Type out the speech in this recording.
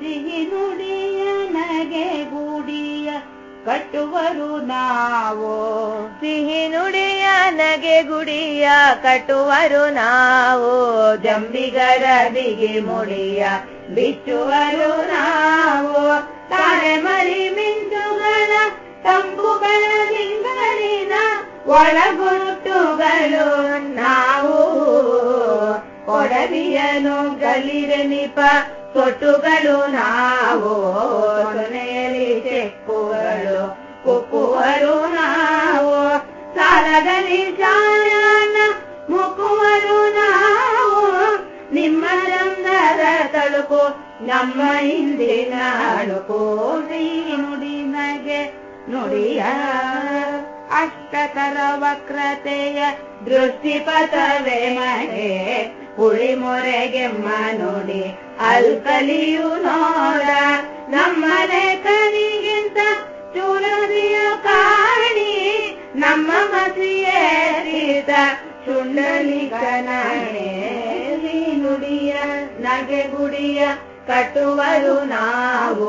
ಸಿಹಿ ನುಡಿಯ ನಗೆ ಗುಡಿಯ ಕಟ್ಟುವರು ನಾವು. ಸಿಹಿ ನುಡಿಯ ನಗೆ ಗುಡಿಯ ಕಟ್ಟುವರು ನಾವು. ಜಂಬಿಗರ ಬಿಗಿ ಮುಡಿಯ ಬಿಚ್ಚುವರು ನಾವು. ತಾರೆ ಮರಿ ಮಿಂಚುಗಳ ತಂಬುಗಳ ಲಿಂಗಳಿನ ಒಳಗುಟ್ಟುಗಳು ನಾವು. ಕೊಡವಿಯನು ಗಲಿರನಿಪ ತೊಟ್ಟುಗಳು ನಾವು, ಕೊನೆಯಲ್ಲಿ ಚೆಕ್ಕುಗಳು ಕುಕ್ಕುವರು ನಾವು. ಸಾಲದಲ್ಲಿ ಶಾಯನ ಮುಕ್ಕುವರು ನಾವು. ನಿಮ್ಮ ರಂಗದ ತಳುಕು ನಮ್ಮ ಹಿಂದಿನ ಅಳುಕು. ನುಡಿ ನಗೆ ನುಡಿಯ ಅಷ್ಟತರ ವಕ್ರತೆಯ ದೃಷ್ಟಿಪಥವೇ ಮಗೆ ಹುಳಿ ಮೊರೆಗೆಮ್ಮ ನುಡಿ. ಅಲ್ಕಲಿಯು ನೋಡ. ನಮ್ಮನೆ ಕನಿಗಿಂತ ಚೂರದಿಯ ಕಾಣಿ. ನಮ್ಮ ಮಸಿಯೇರಿದ ಶುಂಡಲಿಗನೇ ನುಡಿಯ ನಗೆ ಗುಡಿಯ ಕಟ್ಟುವರು ನಾವು.